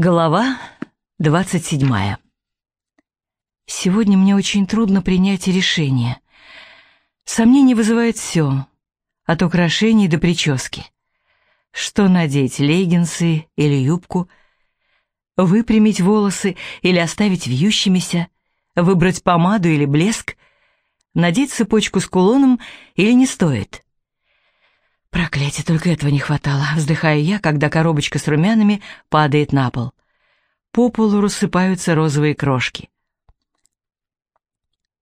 Глава двадцать седьмая. Сегодня мне очень трудно принять решение. Сомнение вызывает все, от украшений до прически. Что надеть, леггинсы или юбку? Выпрямить волосы или оставить вьющимися? Выбрать помаду или блеск? Надеть цепочку с кулоном или не стоит? Проклятие, только этого не хватало, вздыхаю я, когда коробочка с румянами падает на пол. По полу рассыпаются розовые крошки.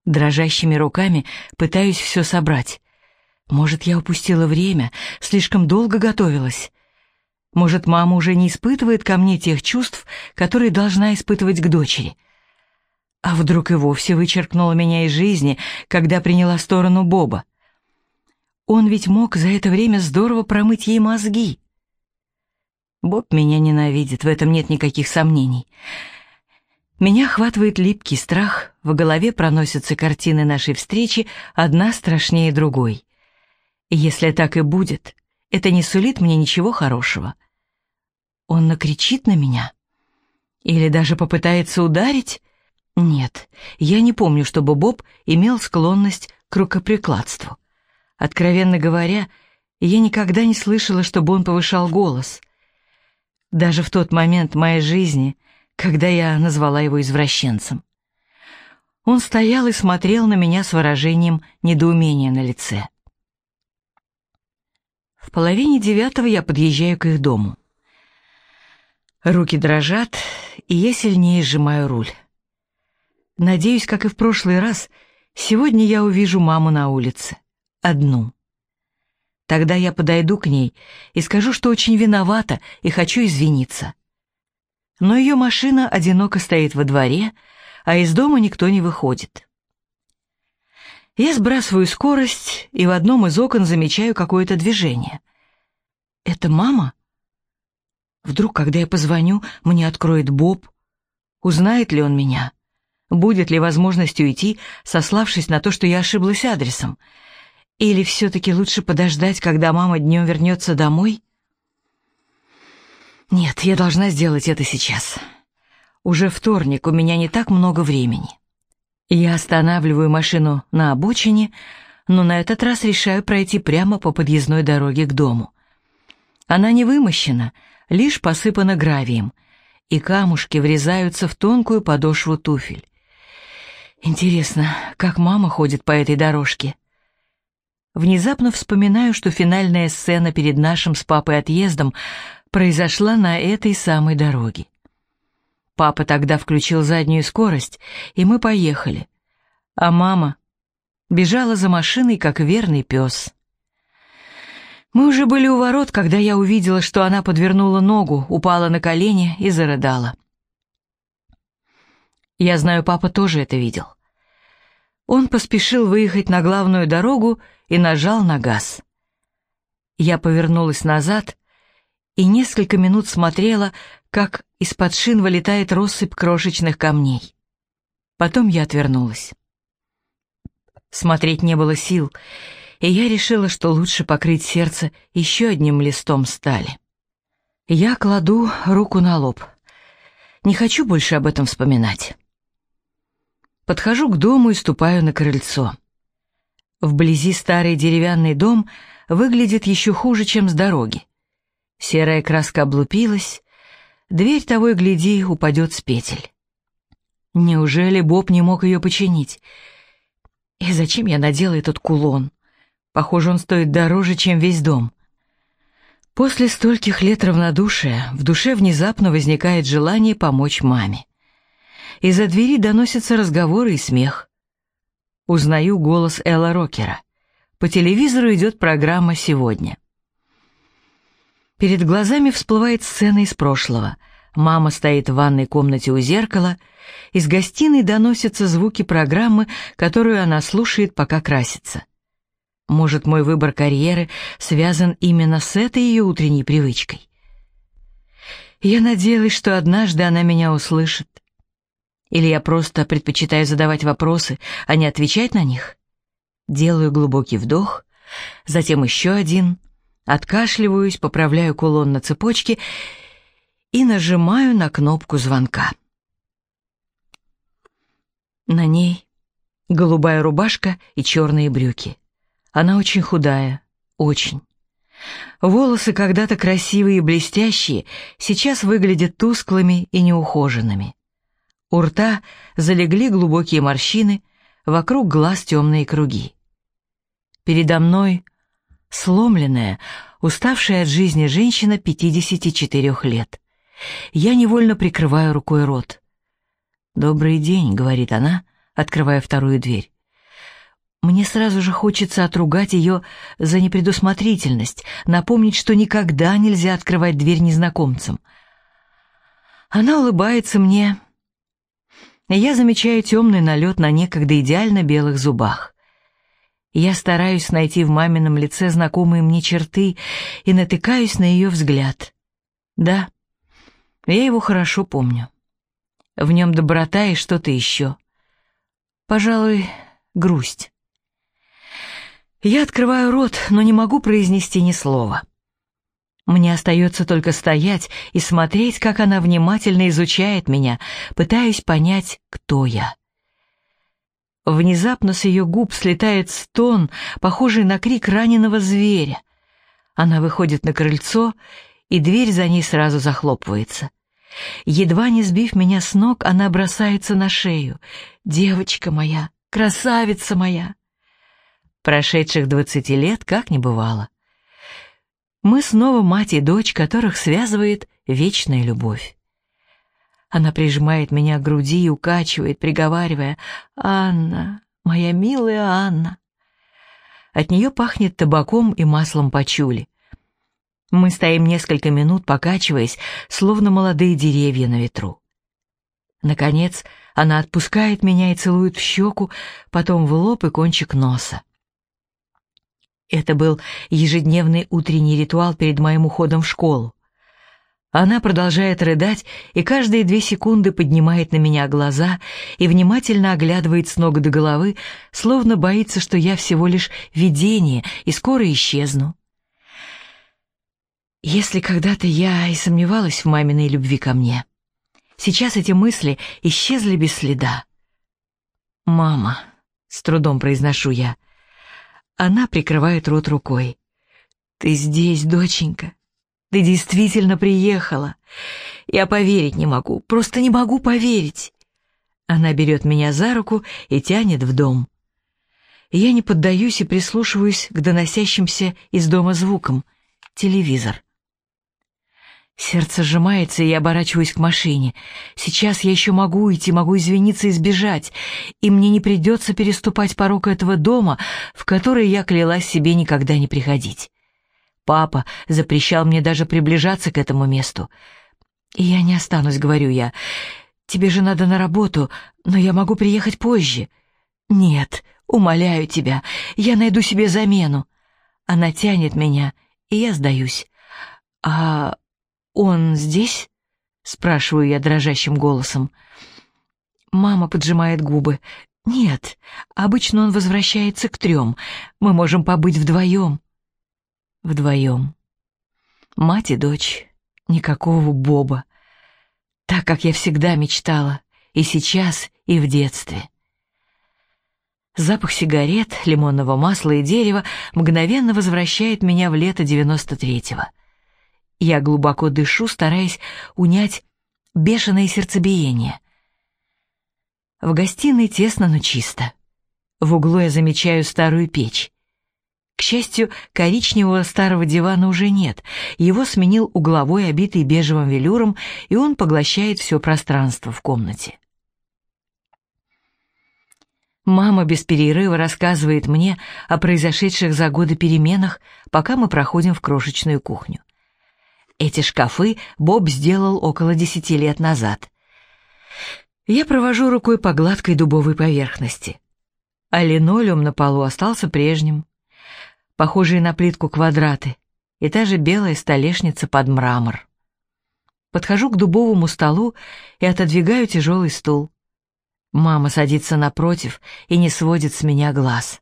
Дрожащими руками пытаюсь все собрать. Может, я упустила время, слишком долго готовилась. Может, мама уже не испытывает ко мне тех чувств, которые должна испытывать к дочери. А вдруг и вовсе вычеркнула меня из жизни, когда приняла сторону Боба. Он ведь мог за это время здорово промыть ей мозги. Боб меня ненавидит, в этом нет никаких сомнений. Меня охватывает липкий страх, в голове проносятся картины нашей встречи, одна страшнее другой. Если так и будет, это не сулит мне ничего хорошего. Он накричит на меня? Или даже попытается ударить? Нет, я не помню, чтобы Боб имел склонность к рукоприкладству. Откровенно говоря, я никогда не слышала, чтобы он повышал голос. Даже в тот момент моей жизни, когда я назвала его извращенцем. Он стоял и смотрел на меня с выражением недоумения на лице. В половине девятого я подъезжаю к их дому. Руки дрожат, и я сильнее сжимаю руль. Надеюсь, как и в прошлый раз, сегодня я увижу маму на улице одну. Тогда я подойду к ней и скажу, что очень виновата и хочу извиниться. Но ее машина одиноко стоит во дворе, а из дома никто не выходит. Я сбрасываю скорость и в одном из окон замечаю какое-то движение. Это мама? Вдруг, когда я позвоню, мне откроет Боб? Узнает ли он меня? Будет ли возможность уйти, сославшись на то, что я ошиблась адресом? Или все-таки лучше подождать, когда мама днем вернется домой? Нет, я должна сделать это сейчас. Уже вторник, у меня не так много времени. Я останавливаю машину на обочине, но на этот раз решаю пройти прямо по подъездной дороге к дому. Она не вымощена, лишь посыпана гравием, и камушки врезаются в тонкую подошву туфель. Интересно, как мама ходит по этой дорожке? Внезапно вспоминаю, что финальная сцена перед нашим с папой отъездом произошла на этой самой дороге. Папа тогда включил заднюю скорость, и мы поехали. А мама бежала за машиной, как верный пес. Мы уже были у ворот, когда я увидела, что она подвернула ногу, упала на колени и зарыдала. Я знаю, папа тоже это видел. Он поспешил выехать на главную дорогу и нажал на газ. Я повернулась назад и несколько минут смотрела, как из-под шин вылетает россыпь крошечных камней. Потом я отвернулась. Смотреть не было сил, и я решила, что лучше покрыть сердце еще одним листом стали. Я кладу руку на лоб. Не хочу больше об этом вспоминать. Подхожу к дому и ступаю на крыльцо. Вблизи старый деревянный дом выглядит еще хуже, чем с дороги. Серая краска облупилась, дверь того и гляди упадет с петель. Неужели Боб не мог ее починить? И зачем я надела этот кулон? Похоже, он стоит дороже, чем весь дом. После стольких лет равнодушия в душе внезапно возникает желание помочь маме. Из-за двери доносятся разговоры и смех. Узнаю голос Элла Рокера. По телевизору идет программа «Сегодня». Перед глазами всплывает сцена из прошлого. Мама стоит в ванной комнате у зеркала, из гостиной доносятся звуки программы, которую она слушает, пока красится. Может, мой выбор карьеры связан именно с этой ее утренней привычкой? Я надеялась, что однажды она меня услышит. Или я просто предпочитаю задавать вопросы, а не отвечать на них? Делаю глубокий вдох, затем еще один, откашливаюсь, поправляю кулон на цепочке и нажимаю на кнопку звонка. На ней голубая рубашка и черные брюки. Она очень худая, очень. Волосы, когда-то красивые и блестящие, сейчас выглядят тусклыми и неухоженными. У рта залегли глубокие морщины, вокруг глаз темные круги. Передо мной сломленная, уставшая от жизни женщина 54 лет. Я невольно прикрываю рукой рот. «Добрый день», — говорит она, открывая вторую дверь. Мне сразу же хочется отругать ее за непредусмотрительность, напомнить, что никогда нельзя открывать дверь незнакомцам. Она улыбается мне. Я замечаю темный налет на некогда идеально белых зубах. Я стараюсь найти в мамином лице знакомые мне черты и натыкаюсь на ее взгляд. Да, я его хорошо помню. В нем доброта и что-то еще. Пожалуй, грусть. Я открываю рот, но не могу произнести ни слова. Мне остается только стоять и смотреть, как она внимательно изучает меня, пытаясь понять, кто я. Внезапно с ее губ слетает стон, похожий на крик раненого зверя. Она выходит на крыльцо, и дверь за ней сразу захлопывается. Едва не сбив меня с ног, она бросается на шею. «Девочка моя, красавица моя!» Прошедших двадцати лет как не бывало. Мы снова мать и дочь, которых связывает вечная любовь. Она прижимает меня к груди и укачивает, приговаривая «Анна, моя милая Анна». От нее пахнет табаком и маслом пачули. Мы стоим несколько минут, покачиваясь, словно молодые деревья на ветру. Наконец, она отпускает меня и целует в щеку, потом в лоб и кончик носа. Это был ежедневный утренний ритуал перед моим уходом в школу. Она продолжает рыдать и каждые две секунды поднимает на меня глаза и внимательно оглядывает с ног до головы, словно боится, что я всего лишь видение и скоро исчезну. Если когда-то я и сомневалась в маминой любви ко мне, сейчас эти мысли исчезли без следа. «Мама», — с трудом произношу я. Она прикрывает рот рукой. «Ты здесь, доченька. Ты действительно приехала. Я поверить не могу, просто не могу поверить». Она берет меня за руку и тянет в дом. Я не поддаюсь и прислушиваюсь к доносящимся из дома звукам. Телевизор. Сердце сжимается, и я оборачиваюсь к машине. Сейчас я еще могу уйти, могу извиниться и сбежать, и мне не придется переступать порог этого дома, в который я клялась себе никогда не приходить. Папа запрещал мне даже приближаться к этому месту. И я не останусь, говорю я. Тебе же надо на работу, но я могу приехать позже. Нет, умоляю тебя, я найду себе замену. Она тянет меня, и я сдаюсь. А «Он здесь?» — спрашиваю я дрожащим голосом. Мама поджимает губы. «Нет, обычно он возвращается к трем. Мы можем побыть вдвоем». «Вдвоем. Мать и дочь. Никакого Боба. Так, как я всегда мечтала. И сейчас, и в детстве». Запах сигарет, лимонного масла и дерева мгновенно возвращает меня в лето девяносто третьего. Я глубоко дышу, стараясь унять бешеное сердцебиение. В гостиной тесно, но чисто. В углу я замечаю старую печь. К счастью, коричневого старого дивана уже нет. Его сменил угловой, обитый бежевым велюром, и он поглощает все пространство в комнате. Мама без перерыва рассказывает мне о произошедших за годы переменах, пока мы проходим в крошечную кухню. Эти шкафы Боб сделал около десяти лет назад. Я провожу рукой по гладкой дубовой поверхности. А линолеум на полу остался прежним. Похожие на плитку квадраты и та же белая столешница под мрамор. Подхожу к дубовому столу и отодвигаю тяжелый стул. Мама садится напротив и не сводит с меня глаз.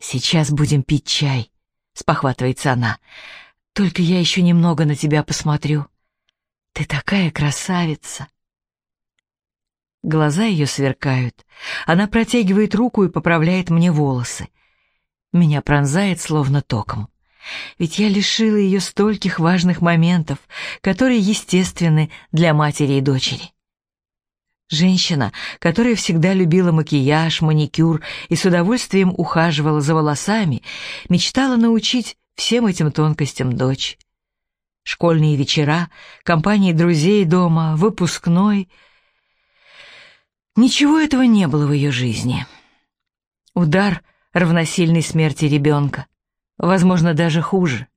«Сейчас будем пить чай», — спохватывается она. Только я еще немного на тебя посмотрю. Ты такая красавица!» Глаза ее сверкают. Она протягивает руку и поправляет мне волосы. Меня пронзает словно током. Ведь я лишила ее стольких важных моментов, которые естественны для матери и дочери. Женщина, которая всегда любила макияж, маникюр и с удовольствием ухаживала за волосами, мечтала научить всем этим тонкостям дочь. Школьные вечера, компании друзей дома, выпускной. Ничего этого не было в ее жизни. Удар, равносильный смерти ребенка. Возможно, даже хуже.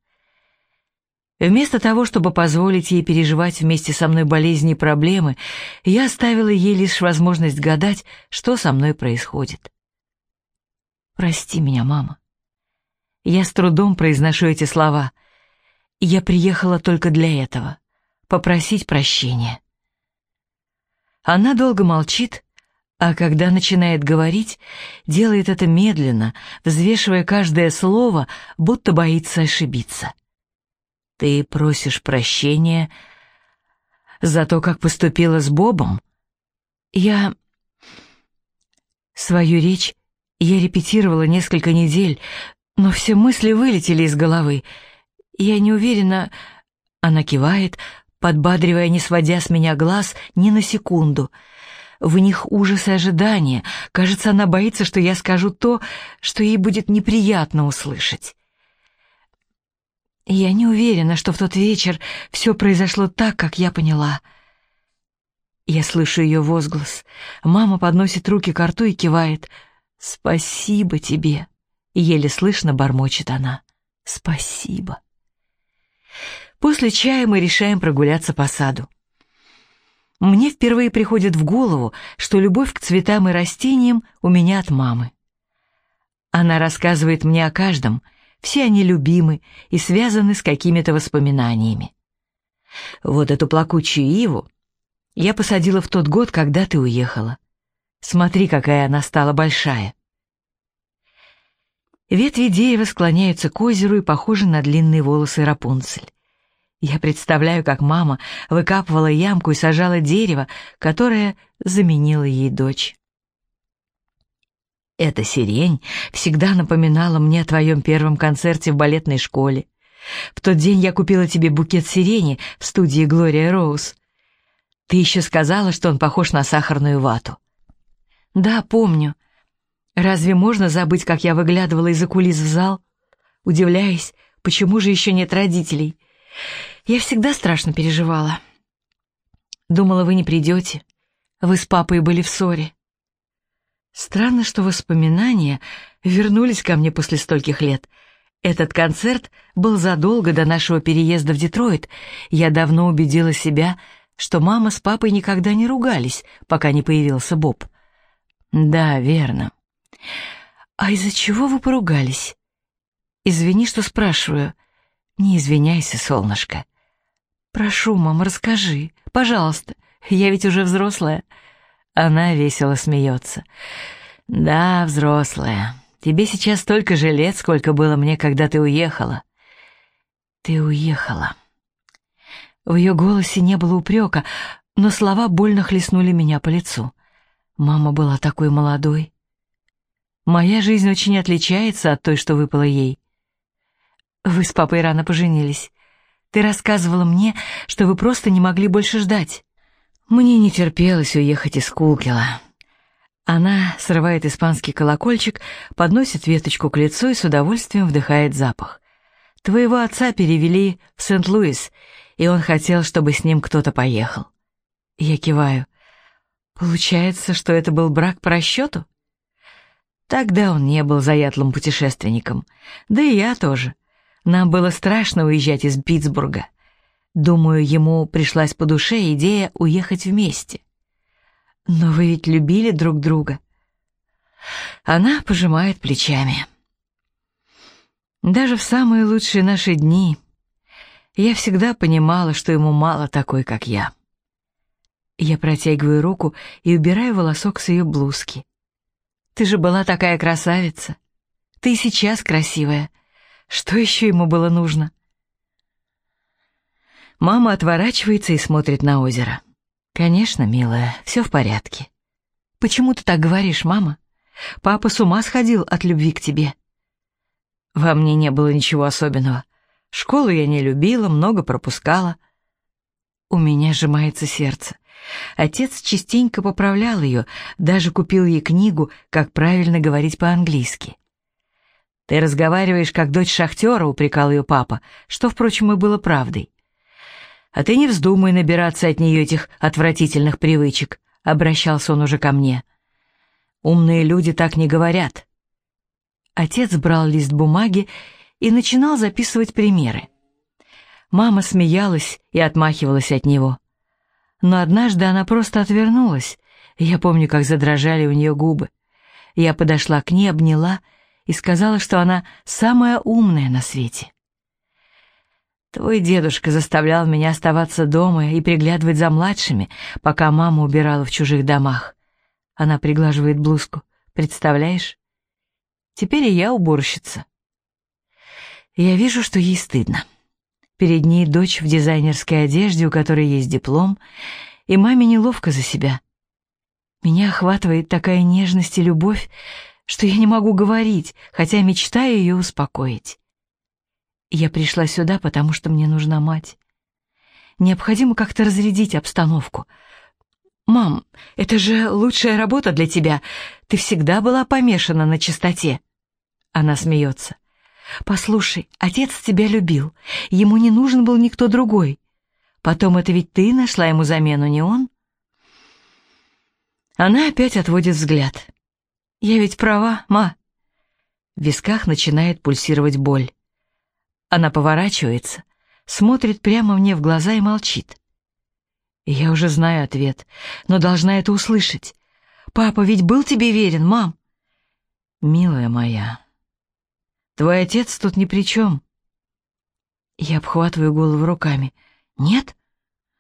Вместо того, чтобы позволить ей переживать вместе со мной болезни и проблемы, я оставила ей лишь возможность гадать, что со мной происходит. «Прости меня, мама». Я с трудом произношу эти слова. Я приехала только для этого — попросить прощения. Она долго молчит, а когда начинает говорить, делает это медленно, взвешивая каждое слово, будто боится ошибиться. Ты просишь прощения за то, как поступила с Бобом? Я... Свою речь я репетировала несколько недель, но все мысли вылетели из головы. Я не уверена... Она кивает, подбадривая, не сводя с меня глаз ни на секунду. В них ужас и ожидание. Кажется, она боится, что я скажу то, что ей будет неприятно услышать. Я не уверена, что в тот вечер все произошло так, как я поняла. Я слышу ее возглас. Мама подносит руки к рту и кивает. «Спасибо тебе!» Еле слышно бормочет она. «Спасибо!» После чая мы решаем прогуляться по саду. Мне впервые приходит в голову, что любовь к цветам и растениям у меня от мамы. Она рассказывает мне о каждом — все они любимы и связаны с какими-то воспоминаниями. Вот эту плакучую иву я посадила в тот год, когда ты уехала. Смотри, какая она стала большая. Ветви дерева склоняются к озеру и похожи на длинные волосы Рапунцель. Я представляю, как мама выкапывала ямку и сажала дерево, которое заменило ей дочь. Эта сирень всегда напоминала мне о твоем первом концерте в балетной школе. В тот день я купила тебе букет сирени в студии Глория Роуз. Ты еще сказала, что он похож на сахарную вату. Да, помню. Разве можно забыть, как я выглядывала из-за кулис в зал, удивляясь, почему же еще нет родителей? Я всегда страшно переживала. Думала, вы не придете. Вы с папой были в ссоре. Странно, что воспоминания вернулись ко мне после стольких лет. Этот концерт был задолго до нашего переезда в Детройт. Я давно убедила себя, что мама с папой никогда не ругались, пока не появился Боб. Да, верно. А из-за чего вы поругались? Извини, что спрашиваю. Не извиняйся, солнышко. Прошу, мама, расскажи, пожалуйста. Я ведь уже взрослая. Она весело смеется. «Да, взрослая. Тебе сейчас столько же лет, сколько было мне, когда ты уехала». «Ты уехала». В ее голосе не было упрека, но слова больно хлестнули меня по лицу. Мама была такой молодой. Моя жизнь очень отличается от той, что выпала ей. Вы с папой рано поженились. Ты рассказывала мне, что вы просто не могли больше ждать. Мне не терпелось уехать из Кулкела. Она срывает испанский колокольчик, подносит веточку к лицу и с удовольствием вдыхает запах. Твоего отца перевели в Сент-Луис, и он хотел, чтобы с ним кто-то поехал. Я киваю. Получается, что это был брак по расчету? Тогда он не был заядлым путешественником. Да и я тоже. Нам было страшно уезжать из Питтсбурга. Думаю, ему пришлась по душе идея уехать вместе. Но вы ведь любили друг друга. Она пожимает плечами. Даже в самые лучшие наши дни я всегда понимала, что ему мало такой, как я. Я протягиваю руку и убираю волосок с ее блузки. Ты же была такая красавица. Ты и сейчас красивая. Что еще ему было нужно? Мама отворачивается и смотрит на озеро. «Конечно, милая, все в порядке». «Почему ты так говоришь, мама? Папа с ума сходил от любви к тебе». Во мне не было ничего особенного. Школу я не любила, много пропускала. У меня сжимается сердце. Отец частенько поправлял ее, даже купил ей книгу «Как правильно говорить по-английски». «Ты разговариваешь, как дочь шахтера», — упрекал ее папа, что, впрочем, и было правдой. «А ты не вздумай набираться от нее этих отвратительных привычек», — обращался он уже ко мне. «Умные люди так не говорят». Отец брал лист бумаги и начинал записывать примеры. Мама смеялась и отмахивалась от него. Но однажды она просто отвернулась. Я помню, как задрожали у нее губы. Я подошла к ней, обняла и сказала, что она самая умная на свете. Твой дедушка заставлял меня оставаться дома и приглядывать за младшими, пока мама убирала в чужих домах. Она приглаживает блузку. Представляешь? Теперь и я уборщица. Я вижу, что ей стыдно. Перед ней дочь в дизайнерской одежде, у которой есть диплом, и маме неловко за себя. Меня охватывает такая нежность и любовь, что я не могу говорить, хотя мечтаю ее успокоить. Я пришла сюда, потому что мне нужна мать. Необходимо как-то разрядить обстановку. «Мам, это же лучшая работа для тебя. Ты всегда была помешана на чистоте». Она смеется. Послушай, отец тебя любил, ему не нужен был никто другой. Потом это ведь ты нашла ему замену, не он? Она опять отводит взгляд. Я ведь права, ма. В висках начинает пульсировать боль. Она поворачивается, смотрит прямо мне в глаза и молчит. Я уже знаю ответ, но должна это услышать. Папа ведь был тебе верен, мам. Милая моя, Твой отец тут ни при чем. Я обхватываю голову руками. Нет?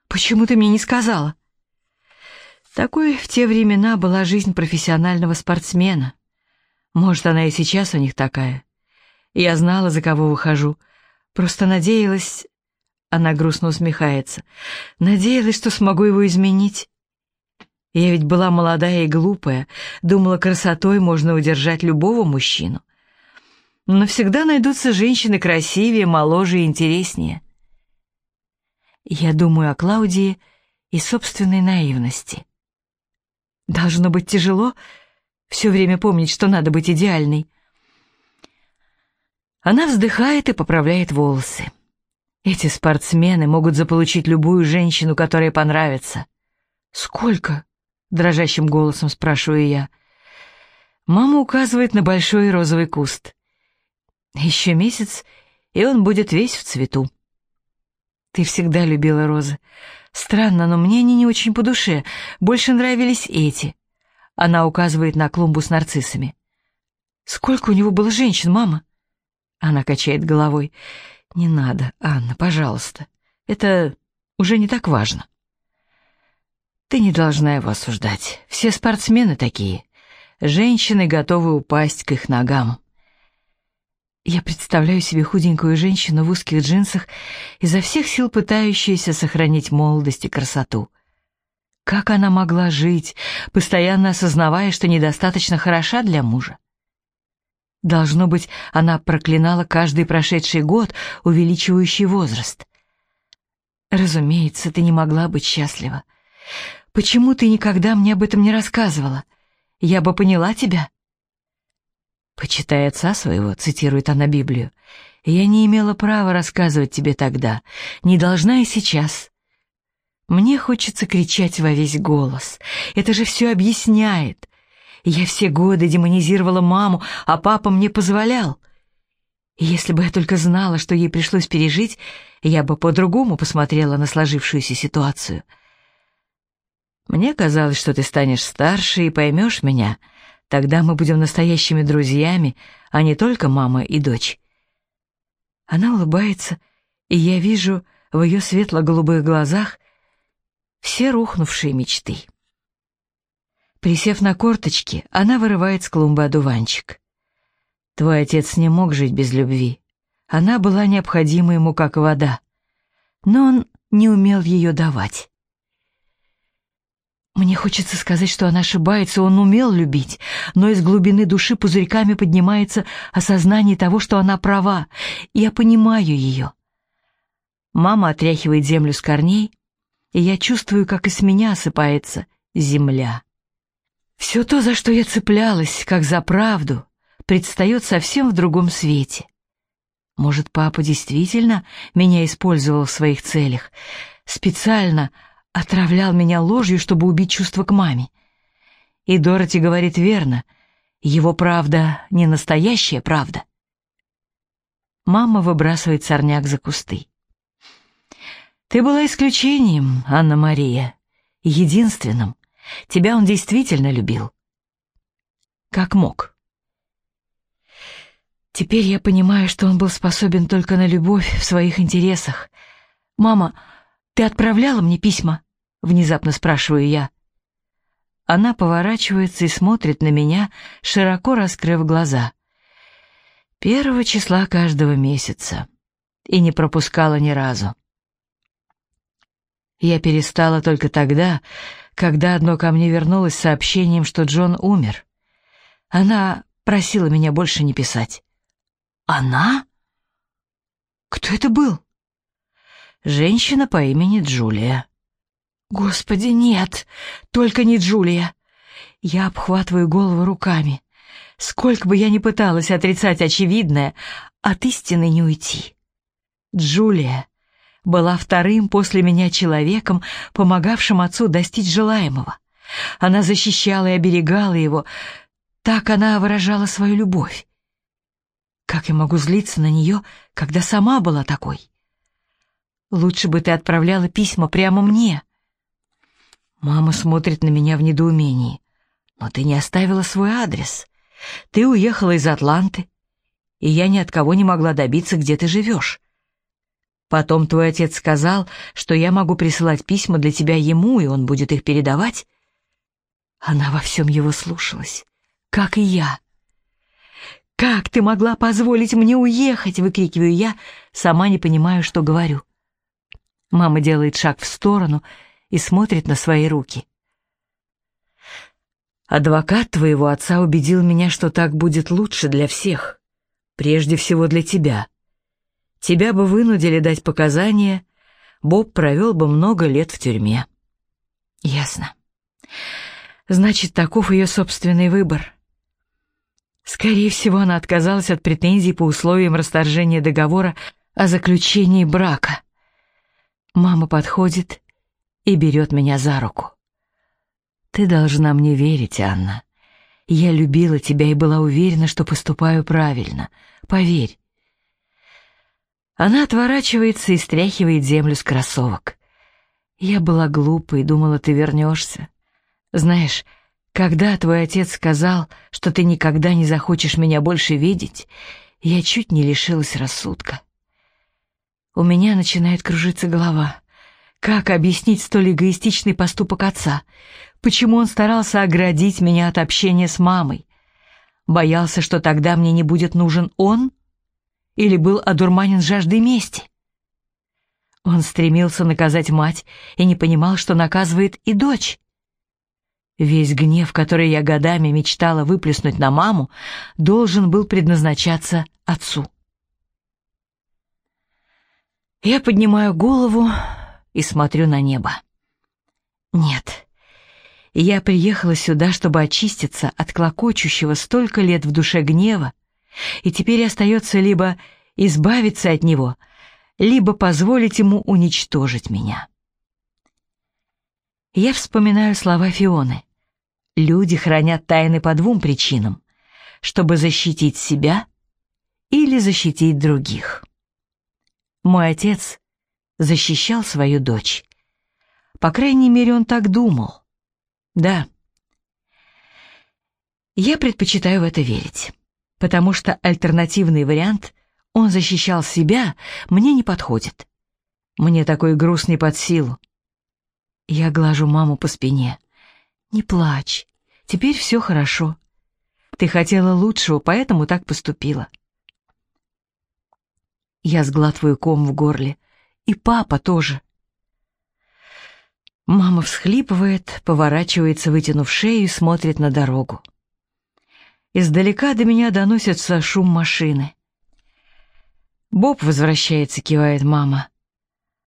Почему ты мне не сказала? Такой в те времена была жизнь профессионального спортсмена. Может, она и сейчас у них такая. Я знала, за кого выхожу. Просто надеялась... Она грустно усмехается. Надеялась, что смогу его изменить. Я ведь была молодая и глупая, думала, красотой можно удержать любого мужчину но всегда найдутся женщины красивее, моложе и интереснее. Я думаю о Клаудии и собственной наивности. Должно быть тяжело все время помнить, что надо быть идеальной. Она вздыхает и поправляет волосы. Эти спортсмены могут заполучить любую женщину, которая понравится. «Сколько?» — дрожащим голосом спрашиваю я. Мама указывает на большой розовый куст. Еще месяц, и он будет весь в цвету. Ты всегда любила розы. Странно, но мне они не очень по душе. Больше нравились эти. Она указывает на клумбу с нарциссами. Сколько у него было женщин, мама? Она качает головой. Не надо, Анна, пожалуйста. Это уже не так важно. Ты не должна его осуждать. Все спортсмены такие. Женщины готовы упасть к их ногам. Я представляю себе худенькую женщину в узких джинсах, изо всех сил пытающуюся сохранить молодость и красоту. Как она могла жить, постоянно осознавая, что недостаточно хороша для мужа? Должно быть, она проклинала каждый прошедший год, увеличивающий возраст. Разумеется, ты не могла быть счастлива. Почему ты никогда мне об этом не рассказывала? Я бы поняла тебя. «Почитай отца своего», — цитирует она Библию. «Я не имела права рассказывать тебе тогда, не должна и сейчас». Мне хочется кричать во весь голос. Это же все объясняет. Я все годы демонизировала маму, а папа мне позволял. Если бы я только знала, что ей пришлось пережить, я бы по-другому посмотрела на сложившуюся ситуацию. Мне казалось, что ты станешь старше и поймешь меня, — Тогда мы будем настоящими друзьями, а не только мама и дочь. Она улыбается, и я вижу в ее светло-голубых глазах все рухнувшие мечты. Присев на корточки, она вырывает с клумбы одуванчик. Твой отец не мог жить без любви. Она была необходима ему как вода. Но он не умел ее давать. Мне хочется сказать, что она ошибается, он умел любить, но из глубины души пузырьками поднимается осознание того, что она права. Я понимаю ее. Мама отряхивает землю с корней, и я чувствую, как из меня осыпается земля. Все то, за что я цеплялась, как за правду, предстает совсем в другом свете. Может, папа действительно меня использовал в своих целях, специально отравлял меня ложью, чтобы убить чувство к маме. И Дороти говорит верно, его правда не настоящая правда. Мама выбрасывает сорняк за кусты. Ты была исключением, Анна-Мария, единственным. Тебя он действительно любил. Как мог. Теперь я понимаю, что он был способен только на любовь в своих интересах. Мама, ты отправляла мне письма? Внезапно спрашиваю я. Она поворачивается и смотрит на меня, широко раскрыв глаза. Первого числа каждого месяца. И не пропускала ни разу. Я перестала только тогда, когда одно ко мне вернулось с сообщением, что Джон умер. Она просила меня больше не писать. Она? Кто это был? Женщина по имени Джулия. Господи, нет, только не Джулия. Я обхватываю голову руками. Сколько бы я ни пыталась отрицать очевидное, от истины не уйти. Джулия была вторым после меня человеком, помогавшим отцу достичь желаемого. Она защищала и оберегала его. Так она выражала свою любовь. Как я могу злиться на нее, когда сама была такой? Лучше бы ты отправляла письма прямо мне. Мама смотрит на меня в недоумении. Но ты не оставила свой адрес. Ты уехала из Атланты, и я ни от кого не могла добиться, где ты живешь. Потом твой отец сказал, что я могу присылать письма для тебя ему, и он будет их передавать. Она во всем его слушалась, как и я. «Как ты могла позволить мне уехать?» — выкрикиваю я, сама не понимаю, что говорю. Мама делает шаг в сторону и смотрит на свои руки. «Адвокат твоего отца убедил меня, что так будет лучше для всех, прежде всего для тебя», Тебя бы вынудили дать показания, Боб провел бы много лет в тюрьме. Ясно. Значит, таков ее собственный выбор. Скорее всего, она отказалась от претензий по условиям расторжения договора о заключении брака. Мама подходит и берет меня за руку. Ты должна мне верить, Анна. Я любила тебя и была уверена, что поступаю правильно. Поверь, она отворачивается и стряхивает землю с кроссовок. Я была глупа и думала, ты вернешься. Знаешь, когда твой отец сказал, что ты никогда не захочешь меня больше видеть, я чуть не лишилась рассудка. У меня начинает кружиться голова. Как объяснить столь эгоистичный поступок отца? Почему он старался оградить меня от общения с мамой? Боялся, что тогда мне не будет нужен он? или был одурманен жаждой мести. Он стремился наказать мать и не понимал, что наказывает и дочь. Весь гнев, который я годами мечтала выплеснуть на маму, должен был предназначаться отцу. Я поднимаю голову и смотрю на небо. Нет, я приехала сюда, чтобы очиститься от клокочущего столько лет в душе гнева и теперь остается либо избавиться от него, либо позволить ему уничтожить меня. Я вспоминаю слова Фионы. Люди хранят тайны по двум причинам, чтобы защитить себя или защитить других. Мой отец защищал свою дочь. По крайней мере, он так думал. Да. Я предпочитаю в это верить потому что альтернативный вариант «он защищал себя» мне не подходит. Мне такой груз не под силу. Я глажу маму по спине. «Не плачь, теперь все хорошо. Ты хотела лучшего, поэтому так поступила». Я сглатываю ком в горле. И папа тоже. Мама всхлипывает, поворачивается, вытянув шею, смотрит на дорогу. Издалека до меня доносится шум машины. «Боб возвращается», — кивает мама.